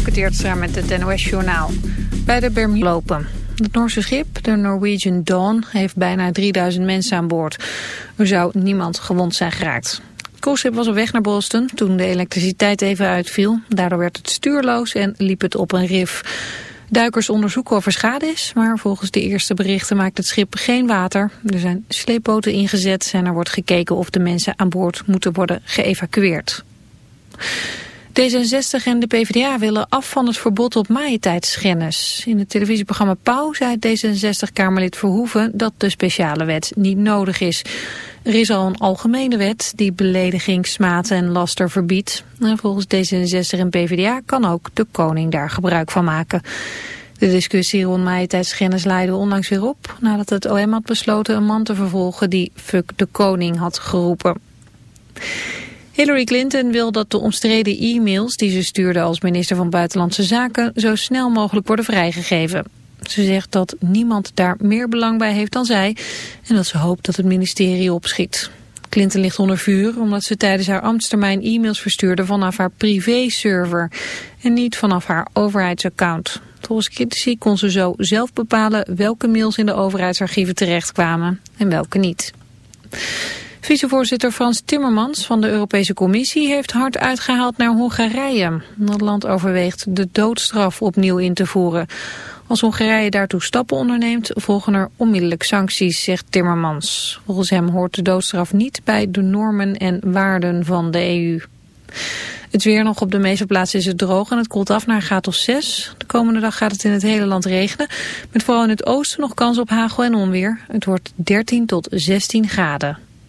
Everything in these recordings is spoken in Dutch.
Dielke Teertstra met het NOS-journaal. Bij de Bermuda lopen. Het Noorse schip, de Norwegian Dawn, heeft bijna 3000 mensen aan boord. Er zou niemand gewond zijn geraakt. Het was op weg naar Boston toen de elektriciteit even uitviel. Daardoor werd het stuurloos en liep het op een rif. Duikers onderzoeken of er schade is, maar volgens de eerste berichten maakt het schip geen water. Er zijn sleepboten ingezet en er wordt gekeken of de mensen aan boord moeten worden geëvacueerd. D66 en de PvdA willen af van het verbod op majesteitsschennis. In het televisieprogramma Pauw zei D66-Kamerlid Verhoeven dat de speciale wet niet nodig is. Er is al een algemene wet die belediging, smaad en laster verbiedt. En volgens D66 en PvdA kan ook de koning daar gebruik van maken. De discussie rond majesteitsschennis leidde onlangs weer op... nadat het OM had besloten een man te vervolgen die fuck de koning had geroepen. Hillary Clinton wil dat de omstreden e-mails die ze stuurde als minister van Buitenlandse Zaken zo snel mogelijk worden vrijgegeven. Ze zegt dat niemand daar meer belang bij heeft dan zij en dat ze hoopt dat het ministerie opschiet. Clinton ligt onder vuur omdat ze tijdens haar ambtstermijn e-mails verstuurde vanaf haar privé-server en niet vanaf haar overheidsaccount. Volgens critici kon ze zo zelf bepalen welke mails in de overheidsarchieven terechtkwamen en welke niet. Vicevoorzitter Frans Timmermans van de Europese Commissie heeft hard uitgehaald naar Hongarije. Dat land overweegt de doodstraf opnieuw in te voeren. Als Hongarije daartoe stappen onderneemt, volgen er onmiddellijk sancties, zegt Timmermans. Volgens hem hoort de doodstraf niet bij de normen en waarden van de EU. Het weer nog op de meeste plaatsen is het droog en het koelt af naar een of 6. De komende dag gaat het in het hele land regenen. Met vooral in het oosten nog kans op hagel en onweer. Het wordt 13 tot 16 graden.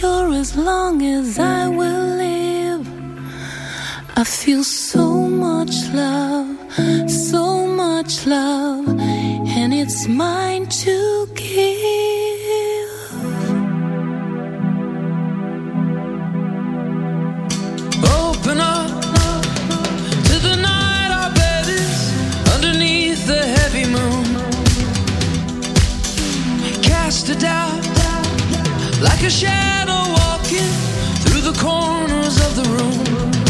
sure as long as I will live, I feel so much love, so much love, and it's mine to give. Open up to the night, our bed is underneath the heavy moon. Cast a doubt like a shadow looking through the corners of the room.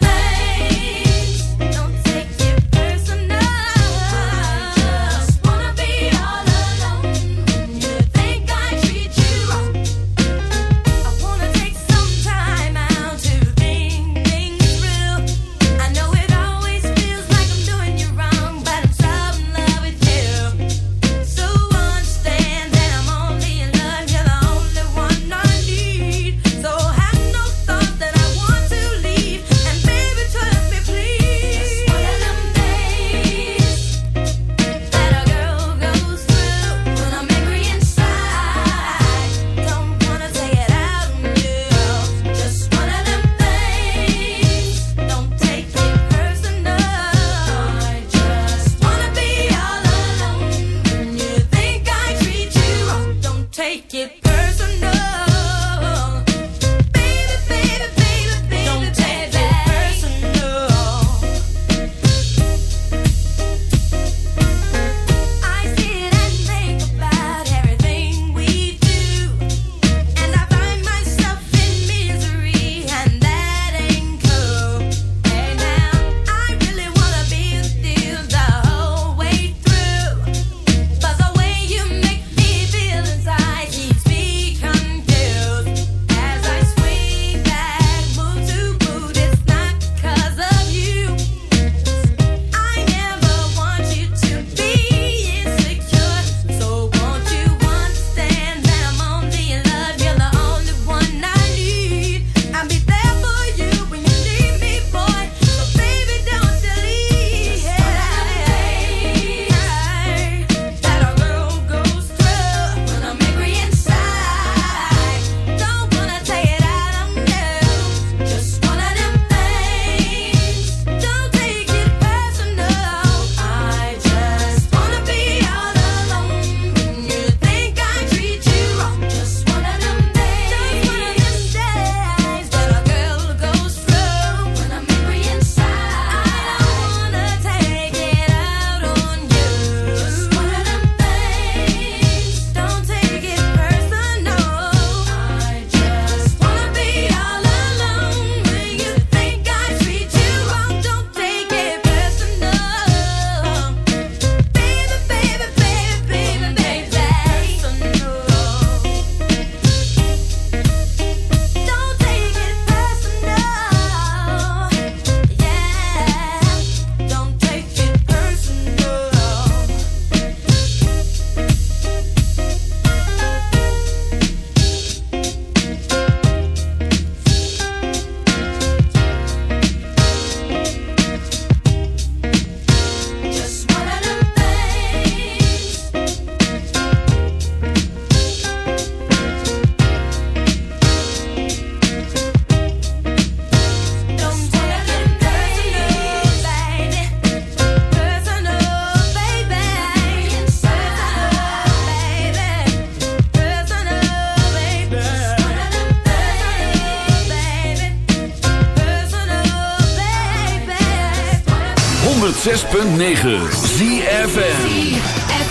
want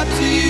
up to you.